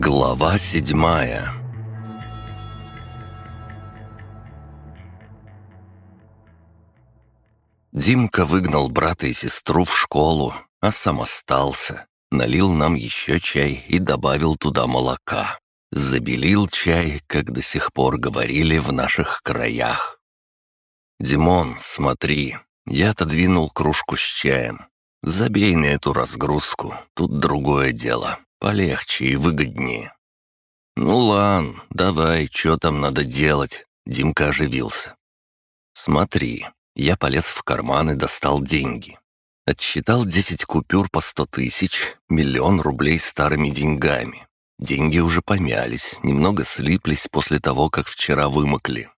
Глава седьмая Димка выгнал брата и сестру в школу, а сам остался. Налил нам еще чай и добавил туда молока. Забелил чай, как до сих пор говорили в наших краях. «Димон, смотри, я отодвинул кружку с чаем. Забей на эту разгрузку, тут другое дело, полегче и выгоднее». «Ну ладно, давай, что там надо делать?» Димка оживился. «Смотри, я полез в карман и достал деньги. Отсчитал десять купюр по сто тысяч, миллион рублей старыми деньгами. Деньги уже помялись, немного слиплись после того, как вчера вымокли.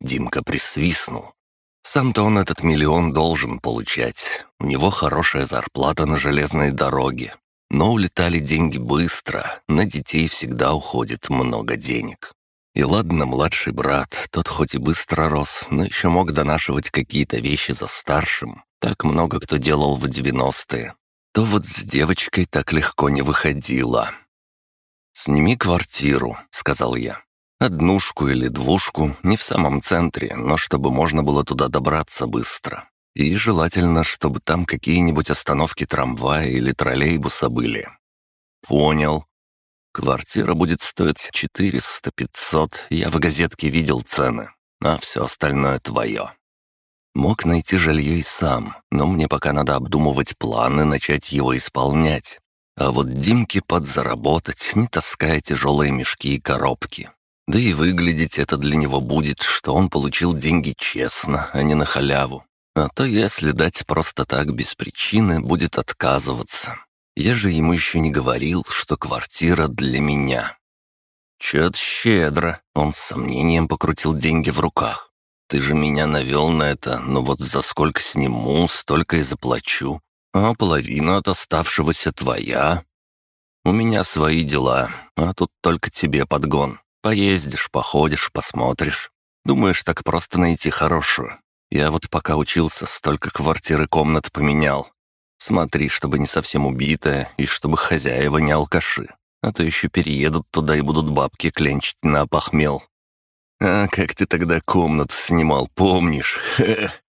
Димка присвистнул. Сам-то он этот миллион должен получать. У него хорошая зарплата на железной дороге. Но улетали деньги быстро, на детей всегда уходит много денег. И ладно, младший брат, тот хоть и быстро рос, но еще мог донашивать какие-то вещи за старшим. Так много кто делал в девяностые. То вот с девочкой так легко не выходило. «Сними квартиру», — сказал я. «Однушку или двушку, не в самом центре, но чтобы можно было туда добраться быстро. И желательно, чтобы там какие-нибудь остановки трамвая или троллейбуса были». «Понял. Квартира будет стоить 400-500, я в газетке видел цены, а все остальное твое». Мог найти жилье и сам, но мне пока надо обдумывать планы, начать его исполнять. А вот Димке подзаработать, не таская тяжелые мешки и коробки. Да и выглядеть это для него будет, что он получил деньги честно, а не на халяву. А то если дать просто так без причины, будет отказываться. Я же ему еще не говорил, что квартира для меня. Чё-то щедро. Он с сомнением покрутил деньги в руках. Ты же меня навел на это, но вот за сколько сниму, столько и заплачу а половина от оставшегося твоя. У меня свои дела, а тут только тебе подгон. Поездишь, походишь, посмотришь. Думаешь, так просто найти хорошую? Я вот пока учился, столько квартир и комнат поменял. Смотри, чтобы не совсем убитая, и чтобы хозяева не алкаши. А то еще переедут туда и будут бабки кленчить на опохмел. А как ты тогда комнату снимал, помнишь?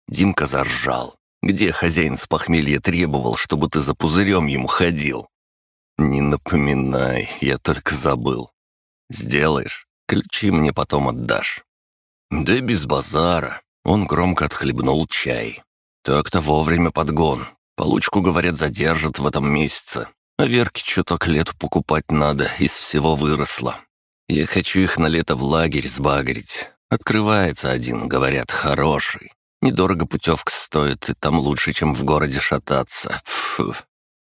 Димка заржал. Где хозяин с похмелья требовал, чтобы ты за пузырем ему ходил?» «Не напоминай, я только забыл. Сделаешь, ключи мне потом отдашь». «Да без базара». Он громко отхлебнул чай. «Так-то вовремя подгон. Получку, говорят, задержат в этом месяце. А Верке чуток лет покупать надо, из всего выросло. Я хочу их на лето в лагерь сбагрить. Открывается один, говорят, хороший. Недорого путевка стоит, и там лучше, чем в городе шататься. Фу.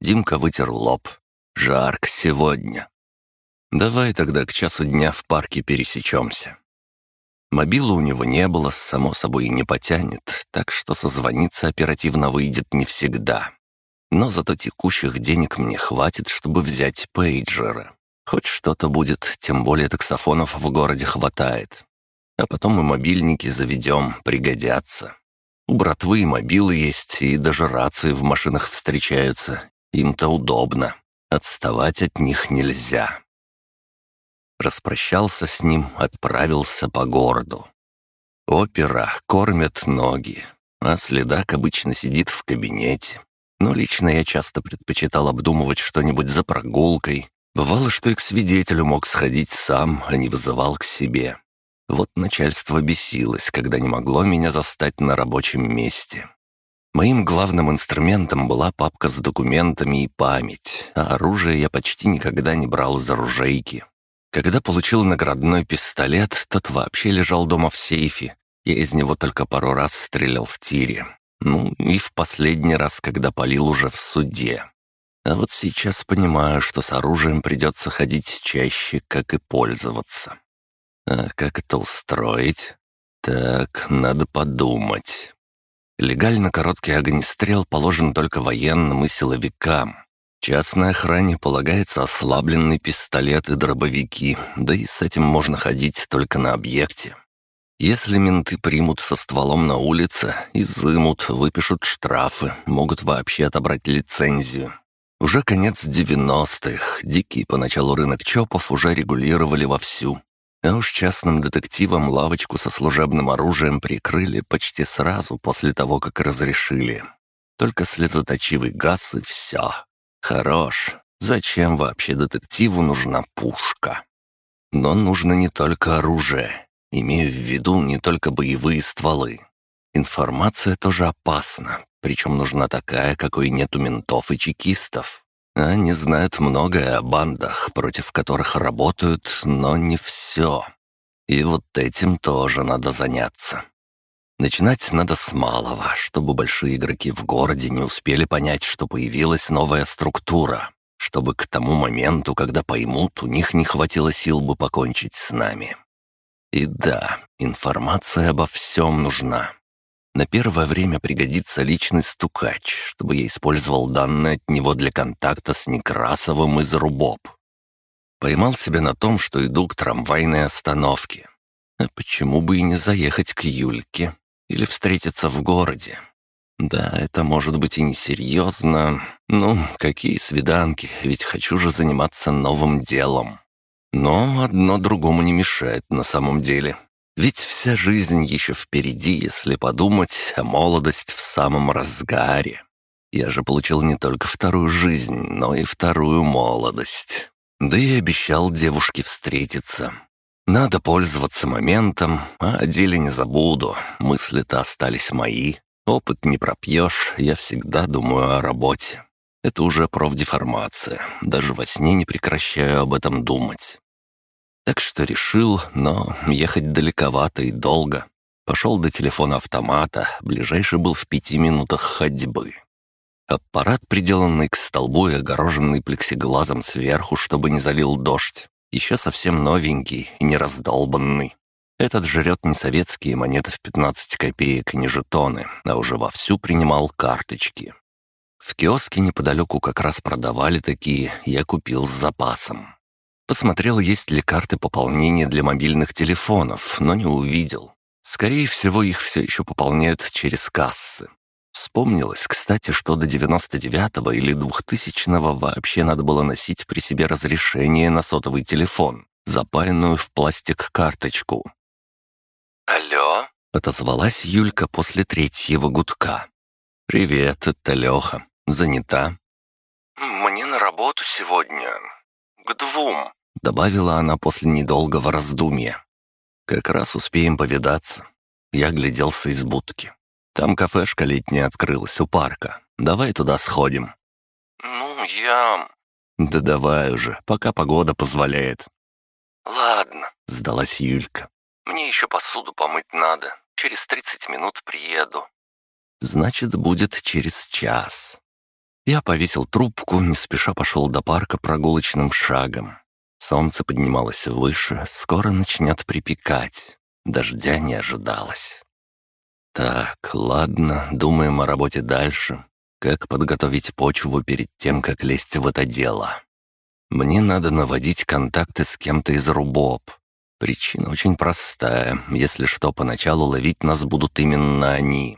Димка вытер лоб. Жарко сегодня. Давай тогда к часу дня в парке пересечемся. Мобила у него не было, само собой и не потянет, так что созвониться оперативно выйдет не всегда. Но зато текущих денег мне хватит, чтобы взять пейджеры. Хоть что-то будет, тем более таксофонов в городе хватает. А потом и мобильники заведем, пригодятся. У братвы и мобилы есть, и даже рации в машинах встречаются. Им-то удобно. Отставать от них нельзя. Распрощался с ним, отправился по городу. Опера кормят ноги, а следак обычно сидит в кабинете. Но лично я часто предпочитал обдумывать что-нибудь за прогулкой. Бывало, что и к свидетелю мог сходить сам, а не вызывал к себе. Вот начальство бесилось, когда не могло меня застать на рабочем месте. Моим главным инструментом была папка с документами и память, а оружие я почти никогда не брал из оружейки. Когда получил наградной пистолет, тот вообще лежал дома в сейфе. Я из него только пару раз стрелял в тире. Ну, и в последний раз, когда полил уже в суде. А вот сейчас понимаю, что с оружием придется ходить чаще, как и пользоваться. А как это устроить? Так, надо подумать. Легально короткий огнестрел положен только военным и силовикам. Частной охране полагается ослабленный пистолет и дробовики, да и с этим можно ходить только на объекте. Если менты примут со стволом на улице, изымут, выпишут штрафы, могут вообще отобрать лицензию. Уже конец девяностых, дикий поначалу рынок ЧОПов уже регулировали вовсю. А уж частным детективам лавочку со служебным оружием прикрыли почти сразу после того, как разрешили. Только слезоточивый газ и все. Хорош. Зачем вообще детективу нужна пушка? Но нужно не только оружие. Имею в виду не только боевые стволы. Информация тоже опасна, причем нужна такая, какой нет у ментов и чекистов. Они знают многое о бандах, против которых работают, но не все. И вот этим тоже надо заняться. Начинать надо с малого, чтобы большие игроки в городе не успели понять, что появилась новая структура, чтобы к тому моменту, когда поймут, у них не хватило сил бы покончить с нами. И да, информация обо всем нужна. На первое время пригодится личный стукач, чтобы я использовал данные от него для контакта с Некрасовым из Рубоб. Поймал себя на том, что иду к трамвайной остановке. А почему бы и не заехать к Юльке или встретиться в городе? Да, это может быть и несерьезно. Ну, какие свиданки, ведь хочу же заниматься новым делом. Но одно другому не мешает на самом деле. Ведь вся жизнь еще впереди, если подумать, а молодость в самом разгаре. Я же получил не только вторую жизнь, но и вторую молодость. Да и обещал девушке встретиться. Надо пользоваться моментом, а о деле не забуду. Мысли-то остались мои. Опыт не пропьешь, я всегда думаю о работе. Это уже профдеформация. Даже во сне не прекращаю об этом думать. Так что решил, но ехать далековато и долго. Пошел до телефона автомата, ближайший был в пяти минутах ходьбы. Аппарат, приделанный к столбу и огороженный плексиглазом сверху, чтобы не залил дождь. Еще совсем новенький и не раздолбанный. Этот жрет не советские монеты в 15 копеек, не жетоны, а уже вовсю принимал карточки. В киоске неподалеку как раз продавали такие, я купил с запасом. Посмотрел, есть ли карты пополнения для мобильных телефонов, но не увидел. Скорее всего, их все еще пополняют через кассы. Вспомнилось, кстати, что до 99-го или 2000-го вообще надо было носить при себе разрешение на сотовый телефон, запаянную в пластик карточку. «Алло?» — отозвалась Юлька после третьего гудка. «Привет, это Леха. Занята?» «Мне на работу сегодня. К двум», — добавила она после недолгого раздумья. «Как раз успеем повидаться». Я гляделся из будки. «Там кафешка летняя открылась у парка. Давай туда сходим». «Ну, я...» «Да давай уже, пока погода позволяет». «Ладно», — сдалась Юлька. «Мне еще посуду помыть надо. Через тридцать минут приеду». «Значит, будет через час». Я повесил трубку, не спеша пошел до парка прогулочным шагом. Солнце поднималось выше, скоро начнет припекать. Дождя не ожидалось. Так, ладно, думаем о работе дальше. Как подготовить почву перед тем, как лезть в это дело? Мне надо наводить контакты с кем-то из рубоб. Причина очень простая. Если что, поначалу ловить нас будут именно они.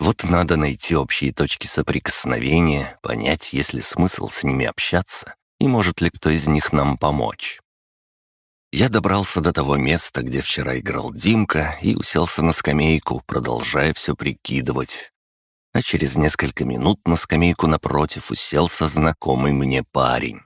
Вот надо найти общие точки соприкосновения, понять, есть ли смысл с ними общаться, и может ли кто из них нам помочь. Я добрался до того места, где вчера играл Димка, и уселся на скамейку, продолжая все прикидывать. А через несколько минут на скамейку напротив уселся знакомый мне парень.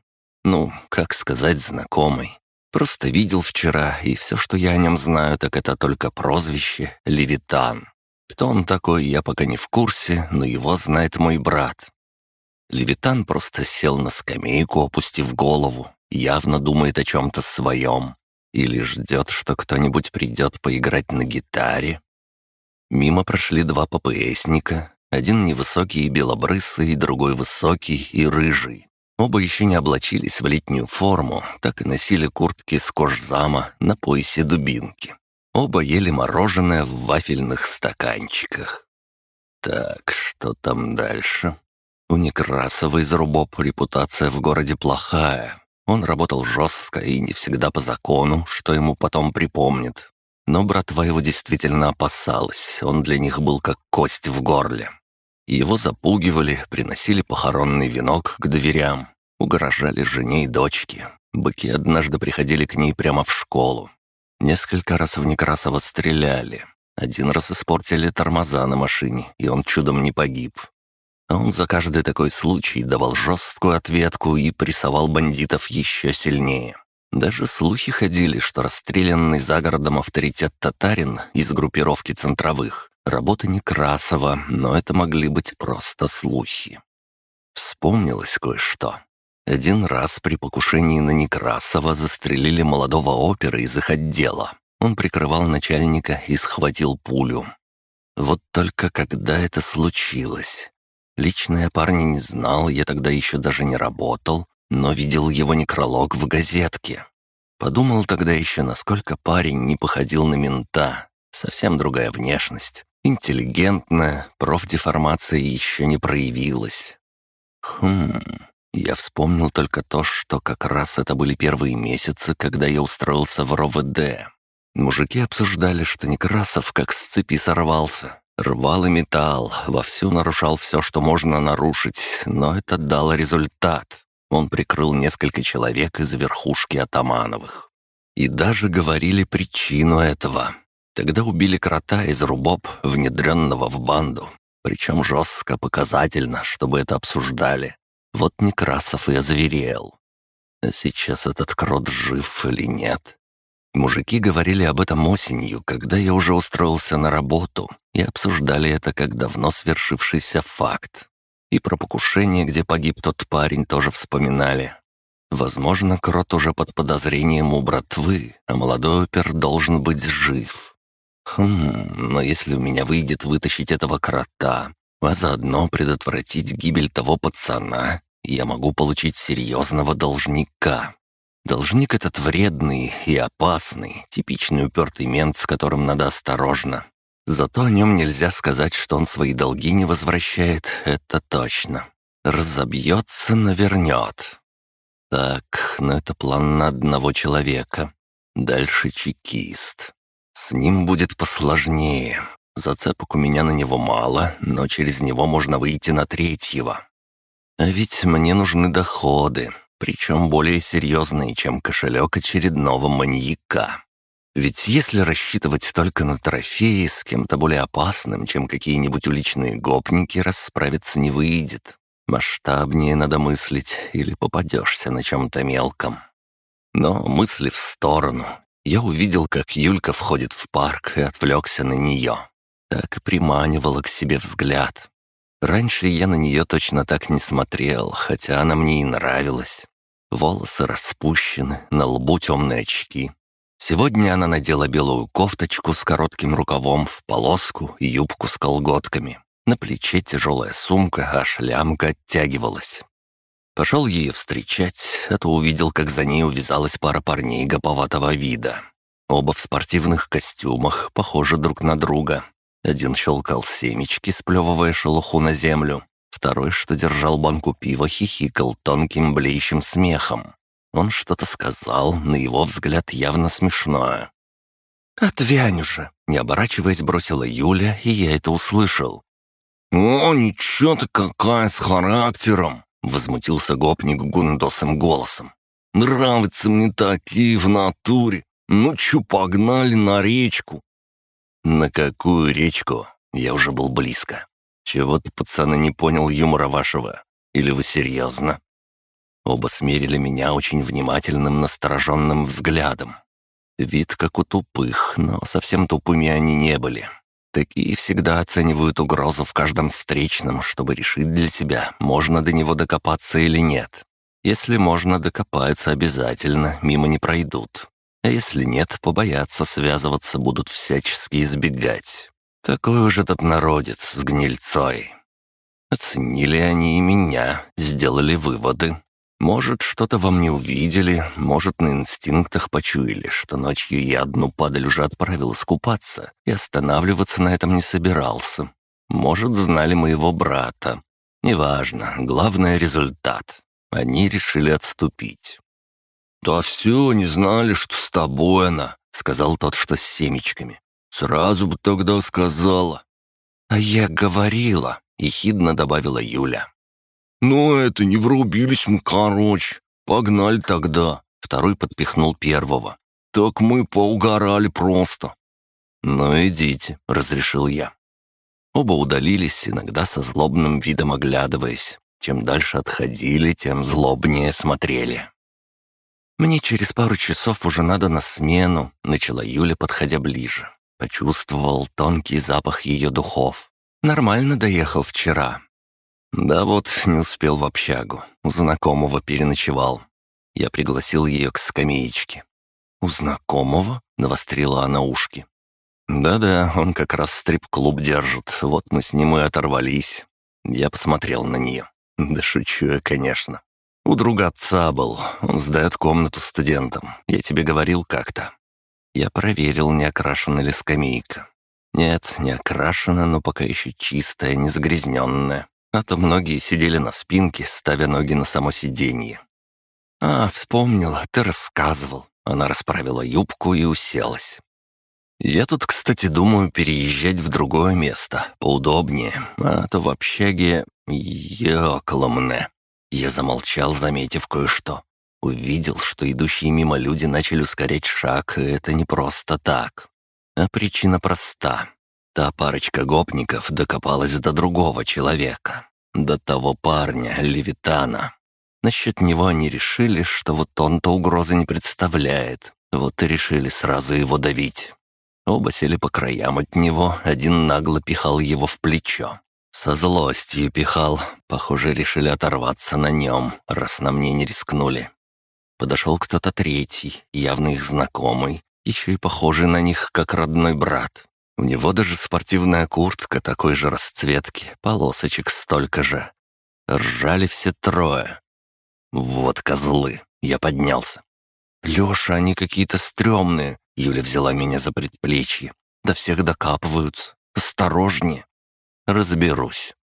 Ну, как сказать знакомый. Просто видел вчера, и все, что я о нем знаю, так это только прозвище Левитан. Кто он такой, я пока не в курсе, но его знает мой брат. Левитан просто сел на скамейку, опустив голову, явно думает о чем-то своем. Или ждет, что кто-нибудь придет поиграть на гитаре. Мимо прошли два ППСника, один невысокий и белобрысый, другой высокий и рыжий. Оба еще не облачились в летнюю форму, так и носили куртки с кожзама на поясе дубинки. Оба ели мороженое в вафельных стаканчиках. Так, что там дальше? У Некрасова из Рубоп репутация в городе плохая. Он работал жестко и не всегда по закону, что ему потом припомнит. Но братва его действительно опасалась, он для них был как кость в горле. Его запугивали, приносили похоронный венок к дверям, угрожали жене и дочке. Быки однажды приходили к ней прямо в школу. Несколько раз в Некрасова стреляли. Один раз испортили тормоза на машине, и он чудом не погиб. Он за каждый такой случай давал жесткую ответку и прессовал бандитов еще сильнее. Даже слухи ходили, что расстрелянный за городом авторитет татарин из группировки центровых — работа Некрасова, но это могли быть просто слухи. Вспомнилось кое-что. Один раз при покушении на Некрасова застрелили молодого опера из их отдела. Он прикрывал начальника и схватил пулю. Вот только когда это случилось? Лично я парня не знал, я тогда еще даже не работал, но видел его некролог в газетке. Подумал тогда еще, насколько парень не походил на мента. Совсем другая внешность. Интеллигентная, профдеформация еще не проявилась. Хм, я вспомнил только то, что как раз это были первые месяцы, когда я устроился в РОВД. Мужики обсуждали, что Некрасов как с цепи сорвался. Рвал и металл, вовсю нарушал все, что можно нарушить, но это дало результат. Он прикрыл несколько человек из верхушки Атамановых. И даже говорили причину этого. Тогда убили крота из Рубоб, внедренного в банду. Причем жестко, показательно, чтобы это обсуждали. Вот Некрасов и озверел. А сейчас этот крот жив или нет? Мужики говорили об этом осенью, когда я уже устроился на работу, и обсуждали это как давно свершившийся факт. И про покушение, где погиб тот парень, тоже вспоминали. Возможно, крот уже под подозрением у братвы, а молодой опер должен быть жив. Хм, но если у меня выйдет вытащить этого крота, а заодно предотвратить гибель того пацана, я могу получить серьезного должника. Должник этот вредный и опасный, типичный упертый мент, с которым надо осторожно. Зато о нем нельзя сказать, что он свои долги не возвращает, это точно. Разобьется, навернет. Так, но это план на одного человека. Дальше чекист. С ним будет посложнее. Зацепок у меня на него мало, но через него можно выйти на третьего. А ведь мне нужны доходы, причем более серьезные, чем кошелек очередного маньяка. Ведь если рассчитывать только на трофеи с кем-то более опасным, чем какие-нибудь уличные гопники, расправиться не выйдет. Масштабнее надо мыслить, или попадешься на чем-то мелком. Но мысли в сторону. Я увидел, как Юлька входит в парк и отвлекся на нее. Так и приманивала к себе взгляд. Раньше я на нее точно так не смотрел, хотя она мне и нравилась. Волосы распущены, на лбу темные очки. Сегодня она надела белую кофточку с коротким рукавом в полоску и юбку с колготками. На плече тяжелая сумка, а шлямка оттягивалась. Пошел ее встречать, а то увидел, как за ней увязалась пара парней гоповатого вида. Оба в спортивных костюмах, похожи друг на друга. Один щелкал семечки, сплевывая шелуху на землю. Второй, что держал банку пива, хихикал тонким блеющим смехом. Он что-то сказал, на его взгляд явно смешное. «Отвянь уже!» — не оборачиваясь, бросила Юля, и я это услышал. «О, ничего ты какая с характером!» — возмутился гопник гундосым голосом. «Нравятся мне такие в натуре. Ну чё, погнали на речку. «На какую речку?» Я уже был близко. «Чего-то, пацаны, не понял юмора вашего. Или вы серьезно?» Оба смерили меня очень внимательным, настороженным взглядом. Вид как у тупых, но совсем тупыми они не были. Такие всегда оценивают угрозу в каждом встречном, чтобы решить для себя, можно до него докопаться или нет. Если можно, докопаются обязательно, мимо не пройдут. А если нет, побояться связываться будут всячески избегать. Такой уж этот народец с гнильцой. Оценили они и меня, сделали выводы. Может, что-то во мне увидели, может, на инстинктах почуяли, что ночью я одну падаль уже отправил искупаться и останавливаться на этом не собирался. Может, знали моего брата. Неважно, главное — результат. Они решили отступить. «Да все, не знали, что с тобой она», — сказал тот, что с семечками. «Сразу бы тогда сказала». «А я говорила». — ехидно добавила Юля. «Ну это, не врубились мы, короче. Погнали тогда», — второй подпихнул первого. «Так мы поугорали просто». «Ну идите», — разрешил я. Оба удалились, иногда со злобным видом оглядываясь. Чем дальше отходили, тем злобнее смотрели. «Мне через пару часов уже надо на смену», — начала Юля, подходя ближе. Почувствовал тонкий запах ее духов. Нормально доехал вчера. Да вот, не успел в общагу. У знакомого переночевал. Я пригласил ее к скамеечке. «У знакомого?» — навострила она ушки. «Да-да, он как раз стрип-клуб держит. Вот мы с ним и оторвались». Я посмотрел на нее. Да шучу я, конечно. У друга отца был. Он сдает комнату студентам. Я тебе говорил как-то. Я проверил, не окрашена ли скамейка. Нет, не окрашена, но пока еще чистая, не загрязненная. А то многие сидели на спинке, ставя ноги на само сиденье. «А, вспомнила, ты рассказывал». Она расправила юбку и уселась. «Я тут, кстати, думаю переезжать в другое место, поудобнее, а то в общаге... Ёкламне». Я замолчал, заметив кое-что. Увидел, что идущие мимо люди начали ускорять шаг, и это не просто так. А причина проста. Та парочка гопников докопалась до другого человека. До того парня, Левитана. Насчет него они решили, что вот он-то угрозы не представляет. Вот и решили сразу его давить. Оба сели по краям от него, один нагло пихал его в плечо. Со злостью пихал. Похоже, решили оторваться на нем, раз на мне не рискнули. Подошел кто-то третий, явно их знакомый, еще и похожий на них, как родной брат. У него даже спортивная куртка такой же расцветки, полосочек столько же. Ржали все трое. Вот козлы. Я поднялся. «Леша, они какие-то стрёмные», — Юля взяла меня за предплечье. «До всех докапываются. Осторожнее». «Разберусь».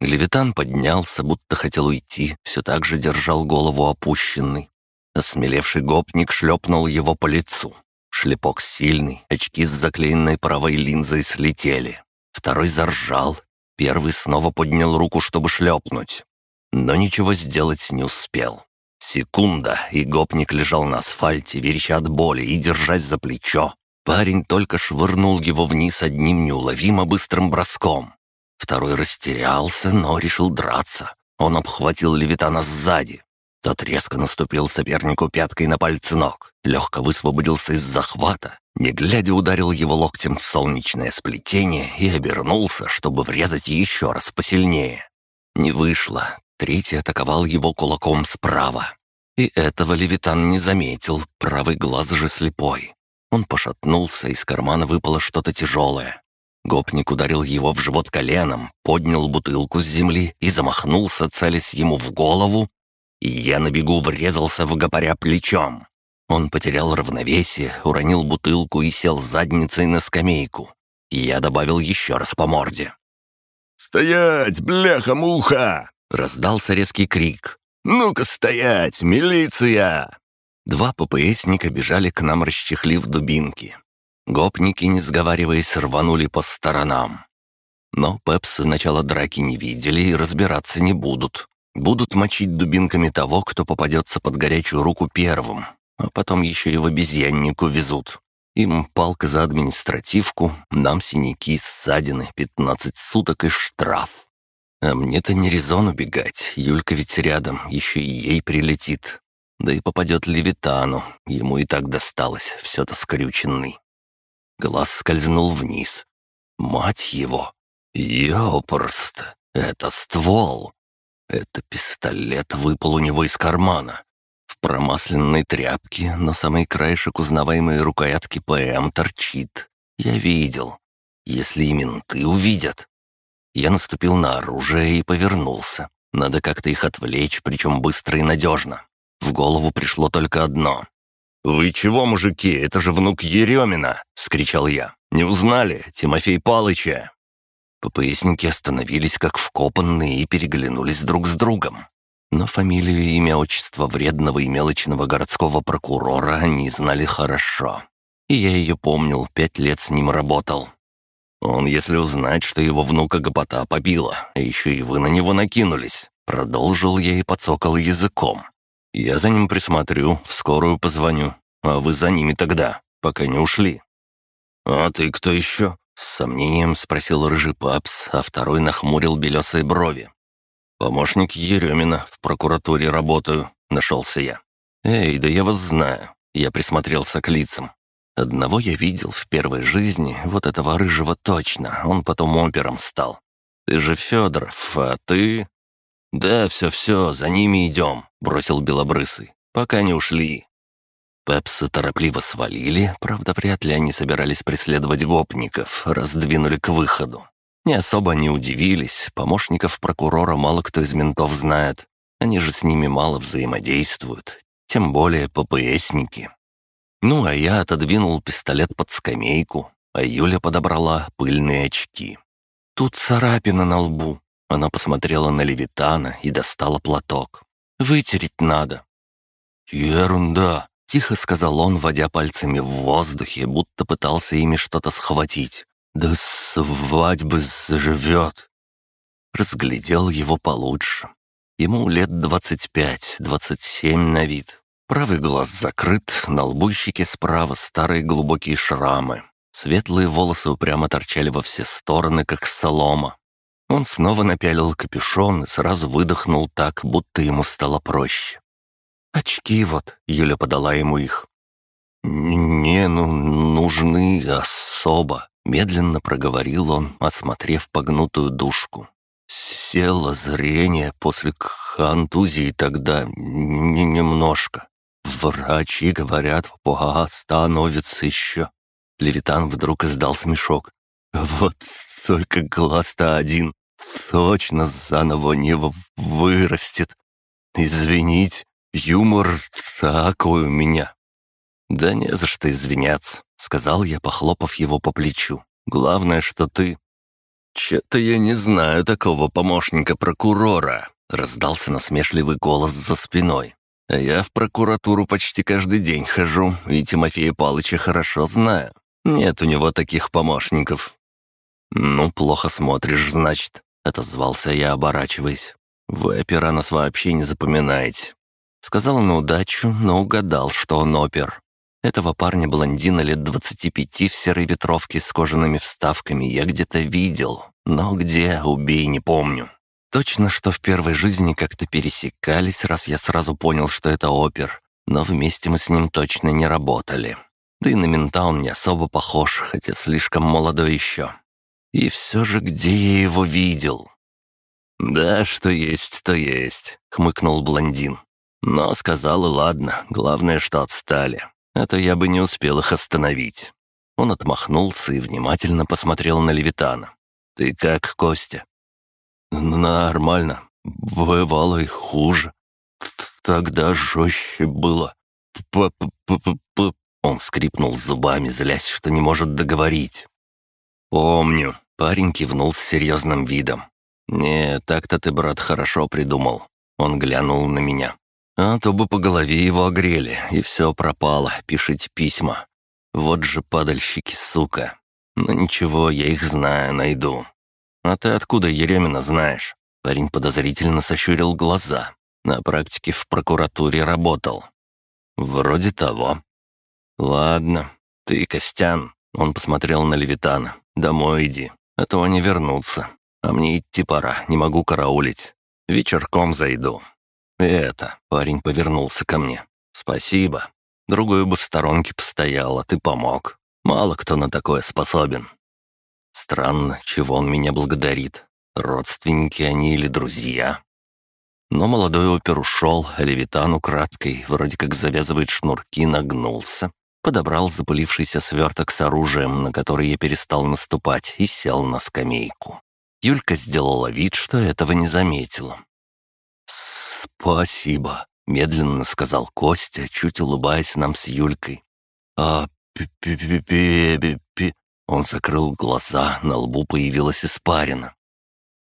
Левитан поднялся, будто хотел уйти, все так же держал голову опущенной. Осмелевший гопник шлепнул его по лицу. Шлепок сильный, очки с заклеенной правой линзой слетели. Второй заржал. Первый снова поднял руку, чтобы шлепнуть. Но ничего сделать не успел. Секунда, и гопник лежал на асфальте, вереща от боли и держась за плечо. Парень только швырнул его вниз одним неуловимо быстрым броском. Второй растерялся, но решил драться. Он обхватил Левитана сзади. Тот резко наступил сопернику пяткой на пальцы ног, легко высвободился из захвата, не глядя ударил его локтем в солнечное сплетение и обернулся, чтобы врезать еще раз посильнее. Не вышло. Третий атаковал его кулаком справа. И этого Левитан не заметил, правый глаз же слепой. Он пошатнулся, из кармана выпало что-то тяжелое. Гопник ударил его в живот коленом, поднял бутылку с земли и замахнулся, целясь ему в голову, и я на бегу врезался в гопаря плечом. Он потерял равновесие, уронил бутылку и сел задницей на скамейку. Я добавил еще раз по морде. «Стоять, бляха-муха!» — раздался резкий крик. «Ну-ка стоять, милиция!» Два ППСника бежали к нам, расчехлив дубинки. Гопники, не сговариваясь, рванули по сторонам. Но пепсы начала драки не видели и разбираться не будут. Будут мочить дубинками того, кто попадется под горячую руку первым, а потом еще и в обезьяннику везут. Им палка за административку, нам синяки, ссадины, 15 суток и штраф. А мне-то не резон убегать, Юлька ведь рядом, еще и ей прилетит. Да и попадет Левитану, ему и так досталось, все-то скрюченный. Глаз скользнул вниз. Мать его! Ёпрст! Это ствол! Это пистолет выпал у него из кармана. В промасленной тряпке, но самый краешек узнаваемой рукоятки ПМ торчит. Я видел. Если и менты увидят. Я наступил на оружие и повернулся. Надо как-то их отвлечь, причем быстро и надежно. В голову пришло только одно. «Вы чего, мужики, это же внук Еремина!» — вскричал я. «Не узнали? Тимофей Палыча!» ППСники остановились как вкопанные и переглянулись друг с другом. Но фамилию и имя отчество вредного и мелочного городского прокурора они знали хорошо. И я ее помнил, пять лет с ним работал. Он, если узнать, что его внука гопота побила, а еще и вы на него накинулись, продолжил я и подсокал языком. Я за ним присмотрю, в скорую позвоню, а вы за ними тогда, пока не ушли». «А ты кто еще?» — с сомнением спросил рыжий папс, а второй нахмурил белесые брови. «Помощник Еремина, в прокуратуре работаю», — нашелся я. «Эй, да я вас знаю». Я присмотрелся к лицам. Одного я видел в первой жизни, вот этого рыжего точно, он потом опером стал. Ты же Федоров, а ты...» «Да, все-все, за ними идем», — бросил Белобрысый. «Пока не ушли». Пепсы торопливо свалили, правда, вряд ли они собирались преследовать гопников, раздвинули к выходу. Не особо не удивились, помощников прокурора мало кто из ментов знает. Они же с ними мало взаимодействуют, тем более ППСники. Ну, а я отодвинул пистолет под скамейку, а Юля подобрала пыльные очки. «Тут царапина на лбу». Она посмотрела на Левитана и достала платок. «Вытереть надо». «Ерунда», — тихо сказал он, водя пальцами в воздухе, будто пытался ими что-то схватить. «Да свадьбы заживет». Разглядел его получше. Ему лет двадцать пять, двадцать семь на вид. Правый глаз закрыт, на лбу щеки справа старые глубокие шрамы. Светлые волосы упрямо торчали во все стороны, как солома. Он снова напялил капюшон и сразу выдохнул так, будто ему стало проще. «Очки вот», — Юля подала ему их. «Не, ну, нужны особо», — медленно проговорил он, осмотрев погнутую душку. «Село зрение после контузии тогда немножко. «Врачи говорят, становится еще». Левитан вдруг издал смешок. «Вот только глаз-то один точно заново не вырастет. Извинить, юмор такой у меня». «Да не за что извиняться», — сказал я, похлопав его по плечу. «Главное, что ты...» «Че-то я не знаю такого помощника прокурора», — раздался насмешливый голос за спиной. А я в прокуратуру почти каждый день хожу, и Тимофея Палыча хорошо знаю. Нет у него таких помощников». «Ну, плохо смотришь, значит», — отозвался я, оборачиваясь. «Вы опера нас вообще не запоминаете». Сказал на удачу, но угадал, что он опер. Этого парня-блондина лет двадцати пяти в серой ветровке с кожаными вставками я где-то видел, но где, убей, не помню. Точно, что в первой жизни как-то пересекались, раз я сразу понял, что это опер, но вместе мы с ним точно не работали. Да и на мента он не особо похож, хотя слишком молодой еще. И все же, где я его видел? «Да, что есть, то есть», — хмыкнул блондин. Но сказал и ладно, главное, что отстали. Это я бы не успел их остановить. Он отмахнулся и внимательно посмотрел на Левитана. «Ты как, Костя?» «Нормально. Бывало и хуже. Тогда жестче было. П -п -п -п Он скрипнул зубами, злясь, что не может договорить. «Помню». Парень кивнул с серьезным видом. «Не, так-то ты, брат, хорошо придумал». Он глянул на меня. «А то бы по голове его огрели, и все пропало, пишите письма. Вот же падальщики, сука. Но ну ничего, я их знаю, найду. «А ты откуда Еремина знаешь?» Парень подозрительно сощурил глаза. На практике в прокуратуре работал. «Вроде того». «Ладно, ты, Костян», — он посмотрел на Левитана. «Домой иди, а то они вернутся. А мне идти пора, не могу караулить. Вечерком зайду». И «Это», — парень повернулся ко мне. «Спасибо. Другой бы в сторонке постоял, а ты помог. Мало кто на такое способен». Странно, чего он меня благодарит. Родственники они или друзья? Но молодой опер ушел, а Левитан украдкой, вроде как завязывает шнурки, нагнулся, подобрал запылившийся сверток с оружием, на который я перестал наступать, и сел на скамейку. Юлька сделала вид, что этого не заметила. «Спасибо», — медленно сказал Костя, чуть улыбаясь нам с Юлькой. «А пи-пи-пи-пи-пи...» Он закрыл глаза, на лбу появилась испарина.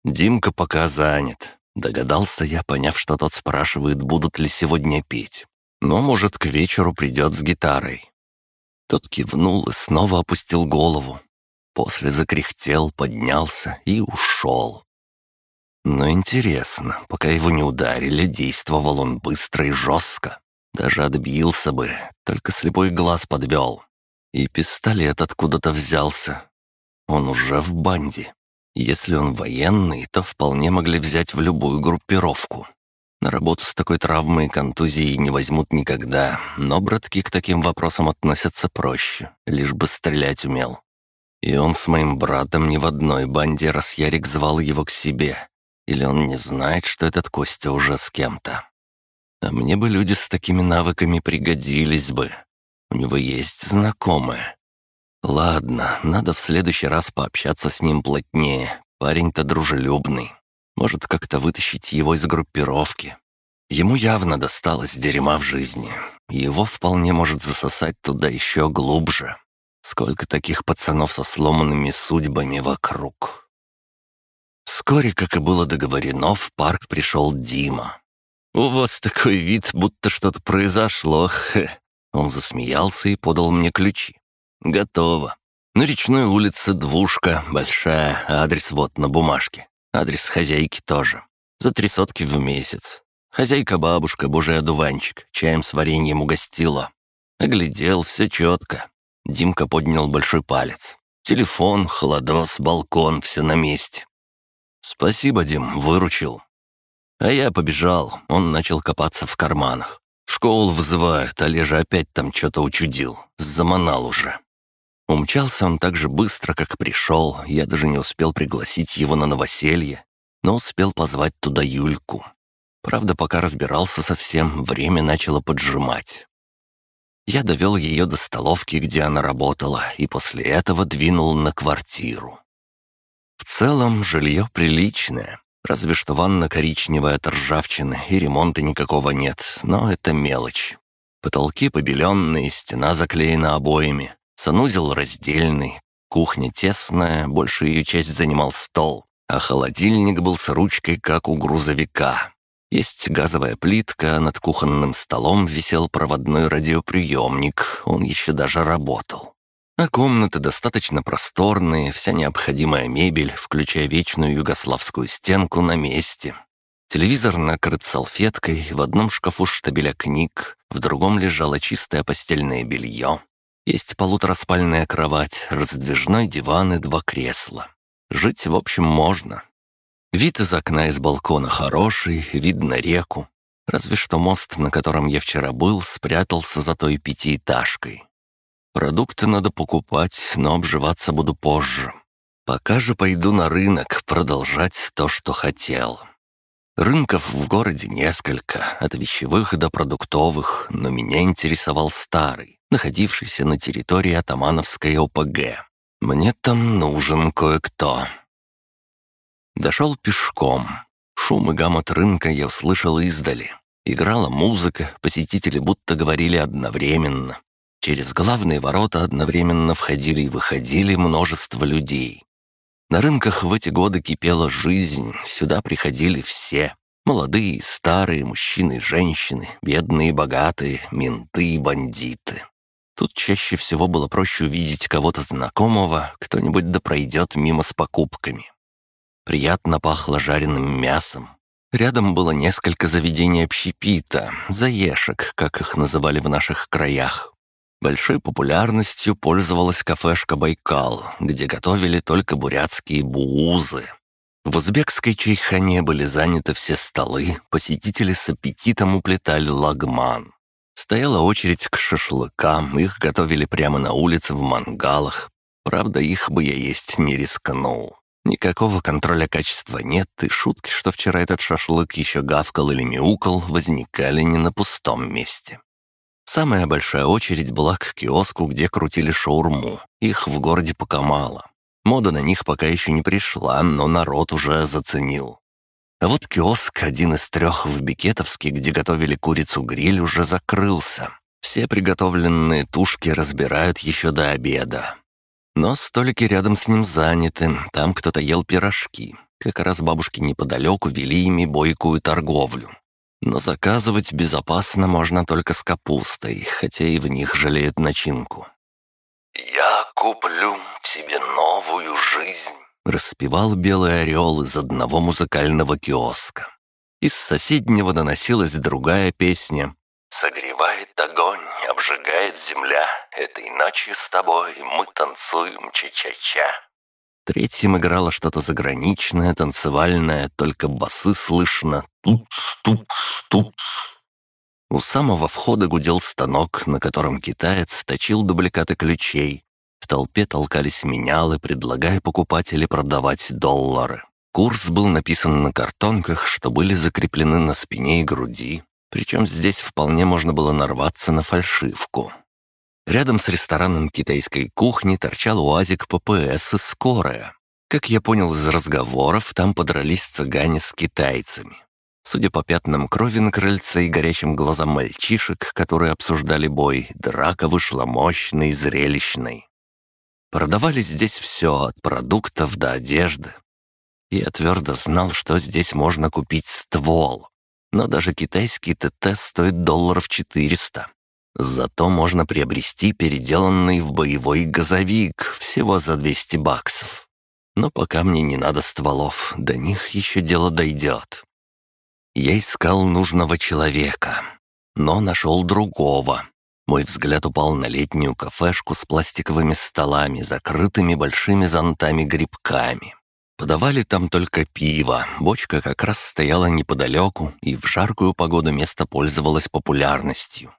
«Димка пока занят», — догадался я, поняв, что тот спрашивает, будут ли сегодня петь. «Но, может, к вечеру придет с гитарой». Тот кивнул и снова опустил голову. после закряхтел, поднялся и ушел. Но интересно, пока его не ударили, действовал он быстро и жестко. Даже отбился бы, только слепой глаз подвел. И пистолет откуда-то взялся. Он уже в банде. Если он военный, то вполне могли взять в любую группировку. На работу с такой травмой и контузией не возьмут никогда, но братки к таким вопросам относятся проще, лишь бы стрелять умел. И он с моим братом не в одной банде, раз Ярик звал его к себе. Или он не знает, что этот Костя уже с кем-то. А мне бы люди с такими навыками пригодились бы. У него есть знакомые. Ладно, надо в следующий раз пообщаться с ним плотнее. Парень-то дружелюбный. Может, как-то вытащить его из группировки. Ему явно досталось дерьма в жизни. Его вполне может засосать туда еще глубже. Сколько таких пацанов со сломанными судьбами вокруг. Вскоре, как и было договорено, в парк пришел Дима. «У вас такой вид, будто что-то произошло, хе». Он засмеялся и подал мне ключи. «Готово. На речной улице двушка, большая, адрес вот на бумажке. Адрес хозяйки тоже. За три сотки в месяц. Хозяйка-бабушка, божий одуванчик, чаем с вареньем угостила. Оглядел, все четко. Димка поднял большой палец. Телефон, холодос, балкон, все на месте. «Спасибо, Дим, выручил». А я побежал, он начал копаться в карманах. В школу вызывают, Олежа опять там что-то учудил. Заманал уже. Умчался он так же быстро, как пришел, я даже не успел пригласить его на новоселье, но успел позвать туда Юльку. Правда, пока разбирался со всем, время начало поджимать. Я довел ее до столовки, где она работала, и после этого двинул на квартиру. В целом, жилье приличное, разве что ванна коричневая от ржавчины, и ремонта никакого нет, но это мелочь. Потолки побеленные, стена заклеена обоями, Санузел раздельный, кухня тесная, большую ее часть занимал стол, а холодильник был с ручкой, как у грузовика. Есть газовая плитка, над кухонным столом висел проводной радиоприемник, он еще даже работал. А комнаты достаточно просторные, вся необходимая мебель, включая вечную югославскую стенку, на месте. Телевизор накрыт салфеткой, в одном шкафу штабеля книг, в другом лежало чистое постельное белье. Есть полутораспальная кровать, раздвижной диван и два кресла. Жить, в общем, можно. Вид из окна из балкона хороший, видно реку. Разве что мост, на котором я вчера был, спрятался за той пятиэтажкой. Продукты надо покупать, но обживаться буду позже. Пока же пойду на рынок продолжать то, что хотел. Рынков в городе несколько, от вещевых до продуктовых, но меня интересовал старый находившийся на территории Атамановской ОПГ. Мне там нужен кое-кто. Дошел пешком. Шум и гамот рынка я услышал издали. Играла музыка, посетители будто говорили одновременно. Через главные ворота одновременно входили и выходили множество людей. На рынках в эти годы кипела жизнь, сюда приходили все. Молодые и старые, мужчины и женщины, бедные и богатые, менты и бандиты. Тут чаще всего было проще увидеть кого-то знакомого, кто-нибудь да пройдет мимо с покупками. Приятно пахло жареным мясом. Рядом было несколько заведений общепита, заешек, как их называли в наших краях. Большой популярностью пользовалась кафешка «Байкал», где готовили только бурятские буузы. В узбекской чайхане были заняты все столы, посетители с аппетитом уплетали лагман. Стояла очередь к шашлыкам, их готовили прямо на улице в мангалах. Правда, их бы я есть не рискнул. Никакого контроля качества нет, и шутки, что вчера этот шашлык еще гавкал или мяукал, возникали не на пустом месте. Самая большая очередь была к киоску, где крутили шаурму. Их в городе пока мало. Мода на них пока еще не пришла, но народ уже заценил. А вот киоск, один из трех в Бикетовске, где готовили курицу-гриль, уже закрылся. Все приготовленные тушки разбирают еще до обеда. Но столики рядом с ним заняты, там кто-то ел пирожки. Как раз бабушки неподалеку вели ими бойкую торговлю. Но заказывать безопасно можно только с капустой, хотя и в них жалеют начинку. «Я куплю себе новую жизнь», — распевал белый орел из одного музыкального киоска. Из соседнего доносилась другая песня. «Согревает огонь, обжигает земля, этой ночью с тобой мы танцуем ча-ча-ча». Третьим играло что-то заграничное, танцевальное, только басы слышно. Туц-туц-туц. У самого входа гудел станок, на котором китаец точил дубликаты ключей. В толпе толкались менялы, предлагая покупать или продавать доллары. Курс был написан на картонках, что были закреплены на спине и груди, причем здесь вполне можно было нарваться на фальшивку. Рядом с рестораном китайской кухни торчал уазик ППС и скорая. Как я понял из разговоров, там подрались цыгане с китайцами. Судя по пятнам крови на крыльце и горячим глазам мальчишек, которые обсуждали бой, драка вышла мощной и зрелищной. Продавали здесь все, от продуктов до одежды. Я твердо знал, что здесь можно купить ствол. Но даже китайский ТТ стоит долларов 400. Зато можно приобрести переделанный в боевой газовик всего за 200 баксов. Но пока мне не надо стволов, до них еще дело дойдет. Я искал нужного человека, но нашел другого. Мой взгляд упал на летнюю кафешку с пластиковыми столами, закрытыми большими зонтами-грибками. Подавали там только пиво, бочка как раз стояла неподалеку, и в жаркую погоду место пользовалось популярностью.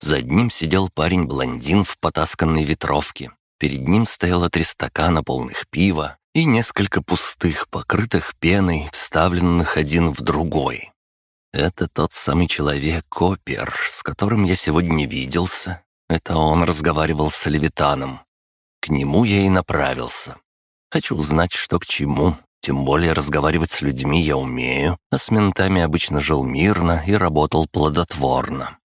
За одним сидел парень-блондин в потасканной ветровке. Перед ним стояло три стакана полных пива и несколько пустых, покрытых пеной, вставленных один в другой. Это тот самый человек, Копер, с которым я сегодня виделся. Это он разговаривал с Левитаном. К нему я и направился. Хочу узнать, что к чему. Тем более разговаривать с людьми я умею, а с ментами обычно жил мирно и работал плодотворно.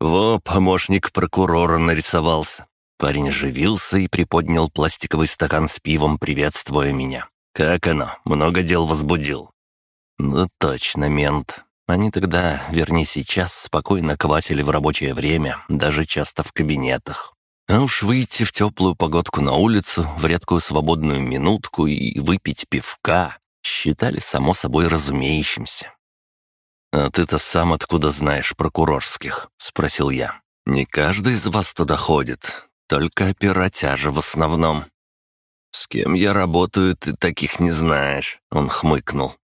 Во, помощник прокурора нарисовался. Парень оживился и приподнял пластиковый стакан с пивом, приветствуя меня. «Как оно? Много дел возбудил?» «Ну точно, мент. Они тогда, вернее сейчас, спокойно квасили в рабочее время, даже часто в кабинетах. А уж выйти в теплую погодку на улицу, в редкую свободную минутку и выпить пивка считали само собой разумеющимся. «А ты-то сам откуда знаешь прокурорских?» — спросил я. «Не каждый из вас туда ходит, только оператяжи в основном». «С кем я работаю, ты таких не знаешь», — он хмыкнул.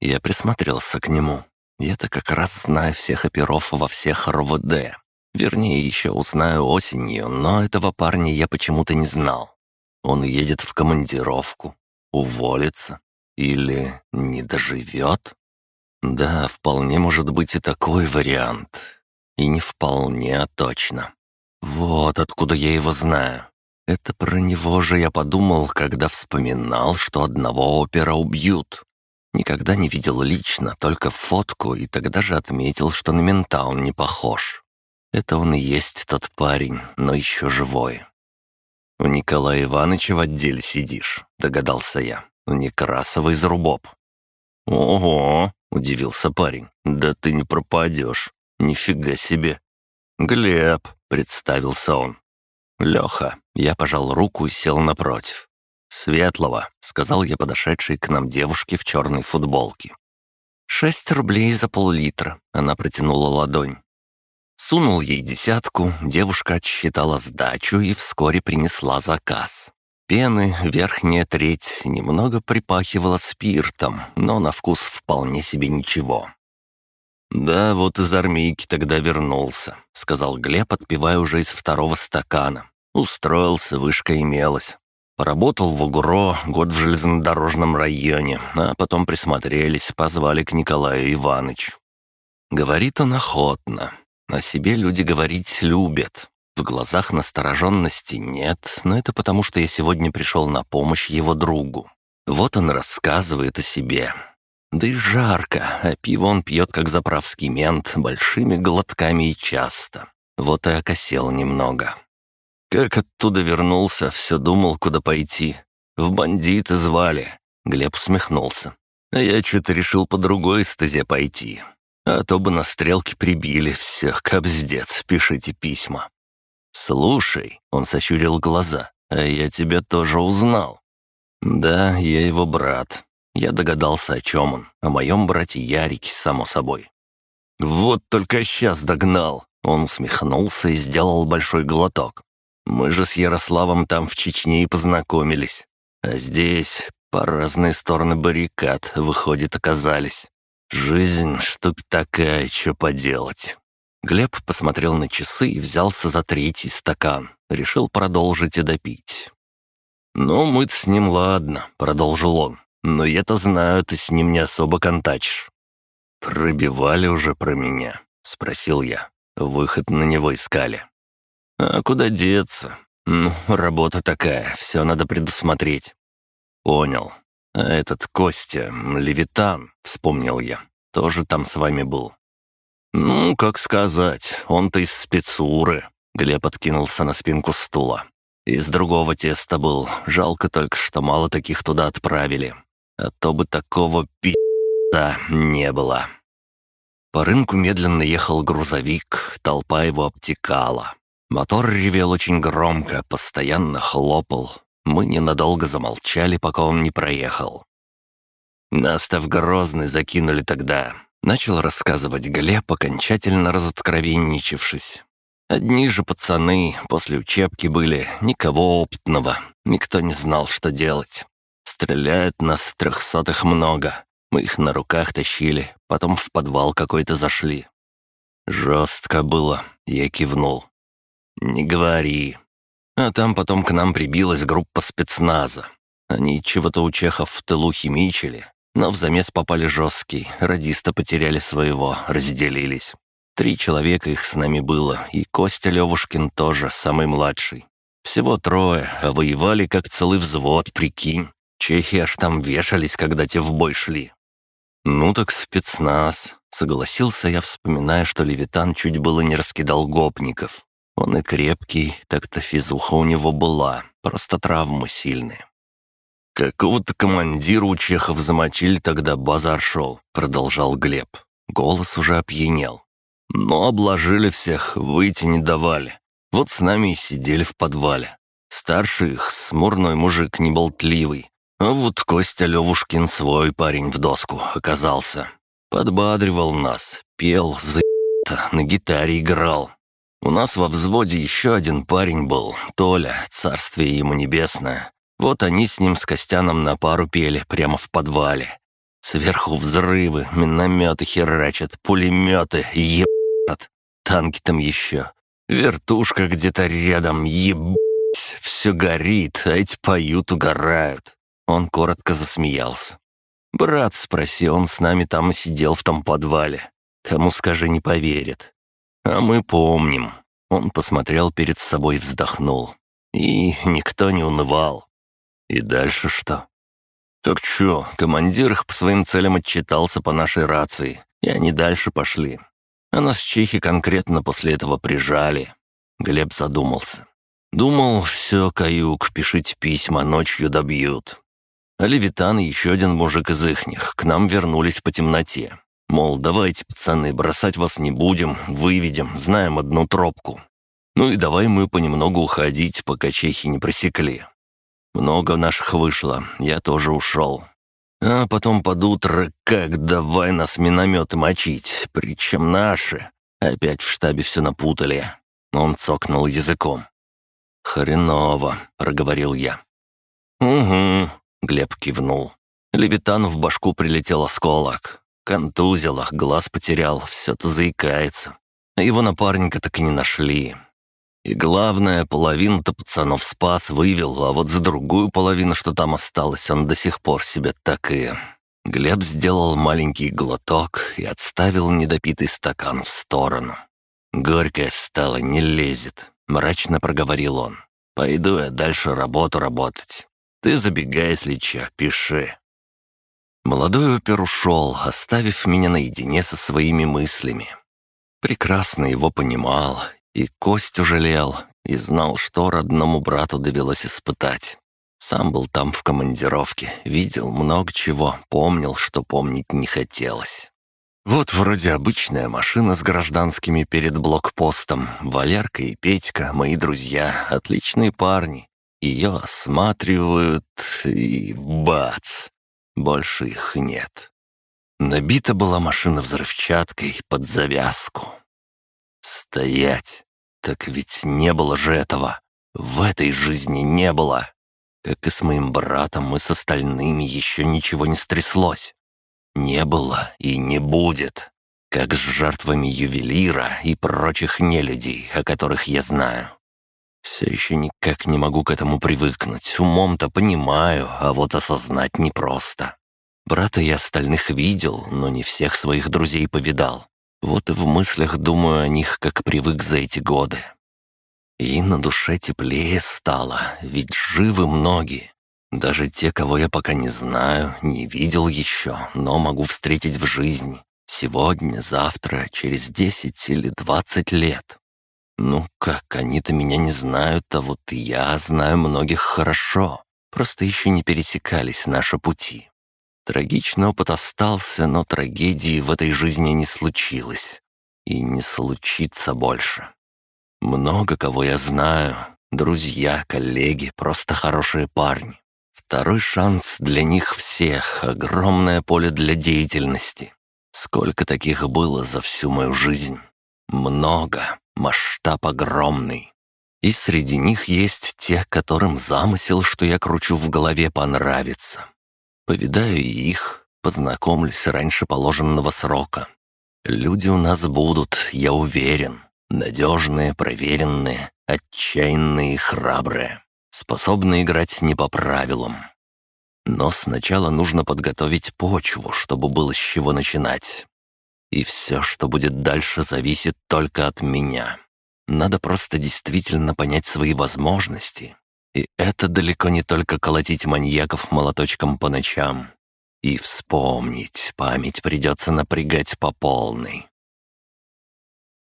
Я присмотрелся к нему. Я-то как раз знаю всех оперов во всех РОВД. Вернее, еще узнаю осенью, но этого парня я почему-то не знал. Он едет в командировку, уволится или не доживет? Да, вполне может быть и такой вариант. И не вполне, а точно. Вот откуда я его знаю. Это про него же я подумал, когда вспоминал, что одного опера убьют. Никогда не видел лично, только фотку, и тогда же отметил, что на мента он не похож. Это он и есть тот парень, но еще живой. «У Николая Ивановича в отделе сидишь», — догадался я. «У Некрасова из Рубоб». «Ого!» — удивился парень. «Да ты не пропадешь. Нифига себе!» «Глеб!» — представился он. «Леха!» — я пожал руку и сел напротив. «Светлого», — сказал я подошедшей к нам девушке в черной футболке. «Шесть рублей за пол-литра», — она протянула ладонь. Сунул ей десятку, девушка отсчитала сдачу и вскоре принесла заказ. Пены, верхняя треть, немного припахивала спиртом, но на вкус вполне себе ничего. «Да, вот из армейки тогда вернулся», — сказал Глеб, отпивая уже из второго стакана. «Устроился, вышка имелась. Поработал в УГРО, год в железнодорожном районе, а потом присмотрелись, позвали к Николаю Ивановичу. Говорит он охотно. О себе люди говорить любят. В глазах настороженности нет, но это потому, что я сегодня пришел на помощь его другу. Вот он рассказывает о себе. Да и жарко, а пиво он пьет, как заправский мент, большими глотками и часто. Вот и окосел немного. Как оттуда вернулся, все думал, куда пойти. В бандиты звали. Глеб усмехнулся. А я что-то решил по другой стезе пойти. А то бы на стрелке прибили. Все, кобздец, пишите письма. «Слушай», — он сощурил глаза, — «а я тебя тоже узнал». «Да, я его брат». Я догадался, о чем он. О моем брате Ярике, само собой. «Вот только сейчас догнал!» Он усмехнулся и сделал большой глоток. «Мы же с Ярославом там в Чечне и познакомились. А здесь по разные стороны баррикад, выходит, оказались. Жизнь — штука такая, что поделать». Глеб посмотрел на часы и взялся за третий стакан. Решил продолжить и допить. «Ну, мы с ним ладно», — продолжил он. «Но я-то знаю, ты с ним не особо контачишь». «Пробивали уже про меня?» — спросил я. Выход на него искали. «А куда деться? Ну, работа такая, все надо предусмотреть». «Понял. А этот Костя, Левитан, — вспомнил я, — тоже там с вами был». «Ну, как сказать, он-то из спецуры». Глеб откинулся на спинку стула. «Из другого теста был. Жалко только, что мало таких туда отправили. А то бы такого пи***а не было». По рынку медленно ехал грузовик, толпа его обтекала. Мотор ревел очень громко, постоянно хлопал. Мы ненадолго замолчали, пока он не проехал. Настав Грозный закинули тогда. Начал рассказывать Глеб, окончательно разоткровенничавшись. Одни же пацаны после учебки были, никого опытного, никто не знал, что делать. Стреляют нас в трехсотых много, мы их на руках тащили, потом в подвал какой-то зашли. Жестко было, я кивнул. «Не говори». А там потом к нам прибилась группа спецназа. Они чего-то у чехов в тылу химичили, но в замес попали жесткий, радиста потеряли своего, разделились. Три человека их с нами было, и Костя Левушкин тоже, самый младший. Всего трое, а воевали как целый взвод, прикинь. Чехи аж там вешались, когда те в бой шли. «Ну так спецназ», — согласился я, вспоминая, что Левитан чуть было не раскидал гопников. Он и крепкий, так-то физуха у него была, просто травмы сильные. «Какого-то командира у чехов замочили, тогда базар шел», — продолжал Глеб. Голос уже опьянел. «Но обложили всех, выйти не давали. Вот с нами и сидели в подвале. Старший их, смурной мужик неболтливый, а вот Костя Левушкин свой парень в доску оказался. Подбадривал нас, пел за на гитаре играл. У нас во взводе еще один парень был, Толя, царствие ему небесное. Вот они с ним с Костяном на пару пели прямо в подвале. Сверху взрывы, минометы херачат, пулеметы, ебать. Танки там еще. Вертушка где-то рядом, ебать. Все горит, а эти поют, угорают. Он коротко засмеялся. «Брат, спроси, он с нами там и сидел в том подвале. Кому скажи, не поверит. А мы помним». Он посмотрел перед собой вздохнул. И никто не унывал. И дальше что? Так чё, командир их по своим целям отчитался по нашей рации, и они дальше пошли. А нас чехи конкретно после этого прижали. Глеб задумался. Думал, все, каюк, пишите письма, ночью добьют. А Левитан и еще один мужик из ихних к нам вернулись по темноте. Мол, давайте, пацаны, бросать вас не будем, выведем, знаем одну тропку. Ну и давай мы понемногу уходить, пока чехи не просекли. Много наших вышло, я тоже ушел. А потом под утро как давай нас минометы мочить, причем наши. Опять в штабе все напутали. Он цокнул языком. «Хреново», — проговорил я. «Угу», Глеб кивнул. Левитан в башку прилетел осколок. Контузил, глаз потерял, все-то заикается. А его напарника так и не нашли. И главное, половину-то пацанов спас, вывел, а вот за другую половину, что там осталось, он до сих пор себе так и... Глеб сделал маленький глоток и отставил недопитый стакан в сторону. «Горькое стало, не лезет», — мрачно проговорил он. «Пойду я дальше работу работать. Ты забегай, если чё, пиши». Молодой опер ушел, оставив меня наедине со своими мыслями. Прекрасно его понимал, и Костю жалел, и знал, что родному брату довелось испытать. Сам был там в командировке, видел много чего, помнил, что помнить не хотелось. Вот вроде обычная машина с гражданскими перед блокпостом. Валерка и Петька, мои друзья, отличные парни. Ее осматривают и бац! Больше их нет. Набита была машина взрывчаткой под завязку. Стоять! Так ведь не было же этого. В этой жизни не было. Как и с моим братом и с остальными еще ничего не стряслось. Не было и не будет. Как с жертвами ювелира и прочих нелюдей, о которых я знаю. Все еще никак не могу к этому привыкнуть. Умом-то понимаю, а вот осознать непросто. Брата я остальных видел, но не всех своих друзей повидал. Вот и в мыслях думаю о них, как привык за эти годы. И на душе теплее стало, ведь живы многие. Даже те, кого я пока не знаю, не видел еще, но могу встретить в жизни. Сегодня, завтра, через десять или двадцать лет. Ну как, они-то меня не знают, а вот я знаю многих хорошо. Просто еще не пересекались наши пути. Трагичный опыт остался, но трагедии в этой жизни не случилось. И не случится больше. Много кого я знаю. Друзья, коллеги, просто хорошие парни. Второй шанс для них всех, огромное поле для деятельности. Сколько таких было за всю мою жизнь? Много, масштаб огромный. И среди них есть те, которым замысел, что я кручу в голове, понравится. Повидаю их, познакомлюсь раньше положенного срока. Люди у нас будут, я уверен. Надежные, проверенные, отчаянные и храбрые, способные играть не по правилам. Но сначала нужно подготовить почву, чтобы было с чего начинать. И все, что будет дальше, зависит только от меня. Надо просто действительно понять свои возможности. И это далеко не только колотить маньяков молоточком по ночам. И вспомнить, память придется напрягать по полной.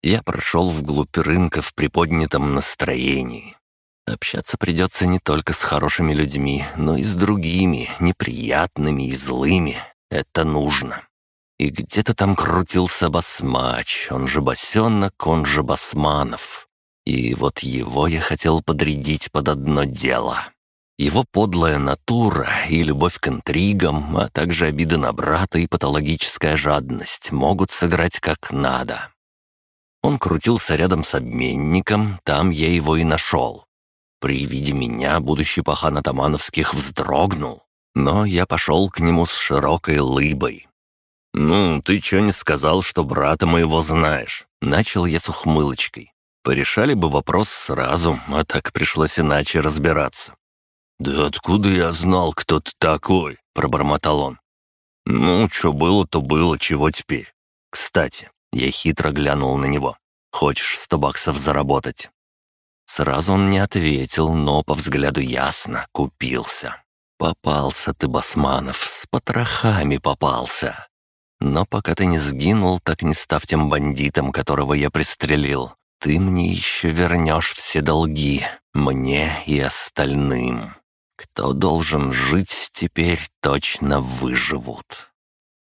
Я прошел вглубь рынка в приподнятом настроении. Общаться придется не только с хорошими людьми, но и с другими, неприятными и злыми. Это нужно. И где-то там крутился басмач, он же басенок, он же басманов. И вот его я хотел подрядить под одно дело. Его подлая натура и любовь к интригам, а также обиды на брата и патологическая жадность могут сыграть как надо. Он крутился рядом с обменником, там я его и нашел. При виде меня будущий пахан Атамановских вздрогнул, но я пошел к нему с широкой лыбой. «Ну, ты чё не сказал, что брата моего знаешь?» Начал я с ухмылочкой. Порешали бы вопрос сразу, а так пришлось иначе разбираться. «Да откуда я знал, кто ты такой?» — пробормотал он. «Ну, что было, то было, чего теперь? Кстати, я хитро глянул на него. «Хочешь сто баксов заработать?» Сразу он не ответил, но по взгляду ясно купился. «Попался ты, Басманов, с потрохами попался. Но пока ты не сгинул, так не став тем бандитом, которого я пристрелил. Ты мне еще вернешь все долги, мне и остальным. Кто должен жить, теперь точно выживут».